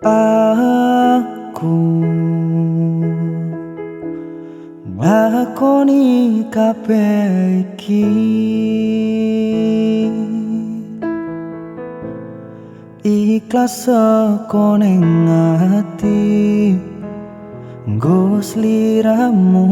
aku ngakoni kabeh iki. Ikhlas saka ning ati nggo sliramu.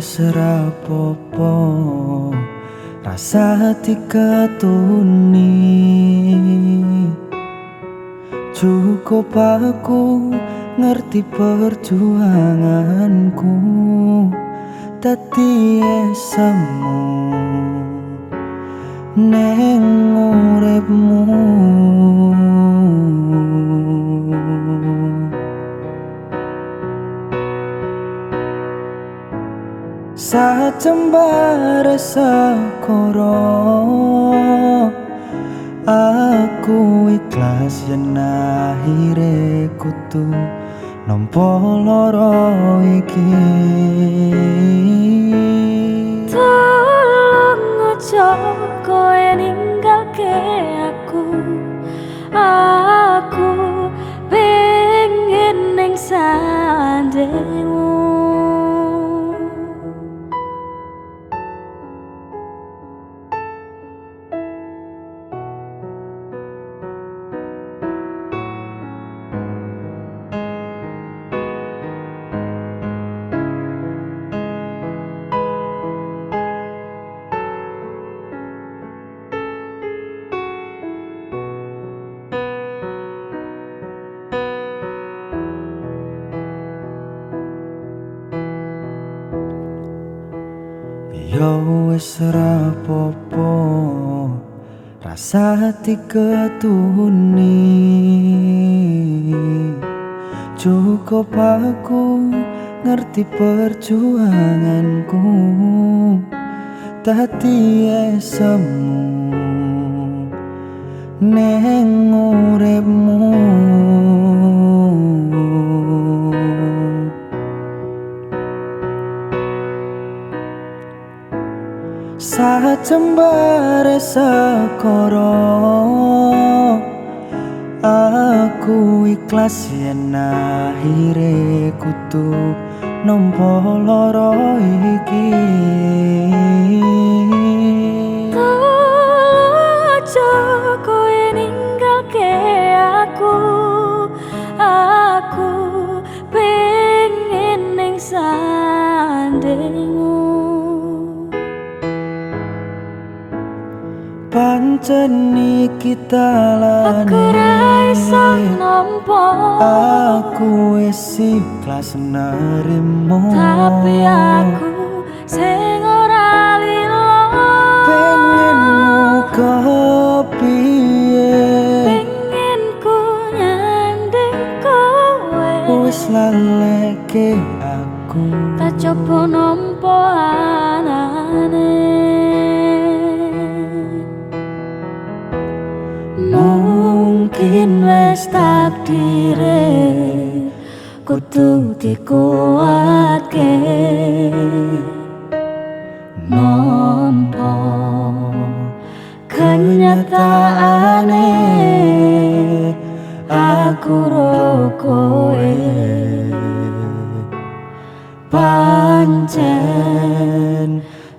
Wis rapopo rasa diketuni cukup aku ngerti perjuanganku dadi esemu neng uripmu Sajembare sekoro Aku ikhlas yen akhire kutu Nampa loro iki. Tolong ojo kowe ninggalke aku. Aku pengen ning sandengmu Yo wis rapopo Rasa diketuni Cukup aku ngerti perjuanganku Tadi esemu. Neng uripmu Sajembare sekoro Aku ikhlas yen akhire kutu Nampa loro iki. Aku. Aku pengen ning sandengmu Pancen iki Aku talane ra iso nampa. Aku wis ikhlas nerimo. Tapi aku sing ora lilo. Pengen muka piye Pengen ku nyanding kowe. Wis laleke aku. Tak coba nampa anane Mungkin wis takdire kudu dikuatke. Nampa kenyataane aku ro kowe pancen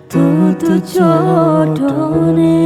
tutu jodohne